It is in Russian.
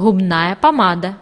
губная помада.